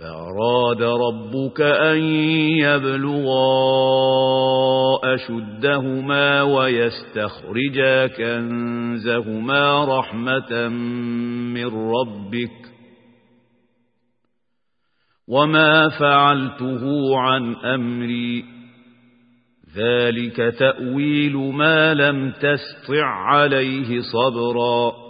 فأراد ربك أن يبلغا أشدهما ويستخرجا كنزهما رحمة من ربك وما فعلته عن أمري ذلك تأويل ما لم تستع عليه صبرا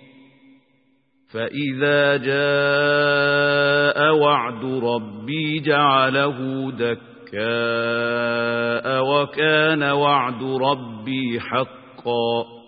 فإذا جاء وعد ربي جعله دكاء وكان وعد ربي حقا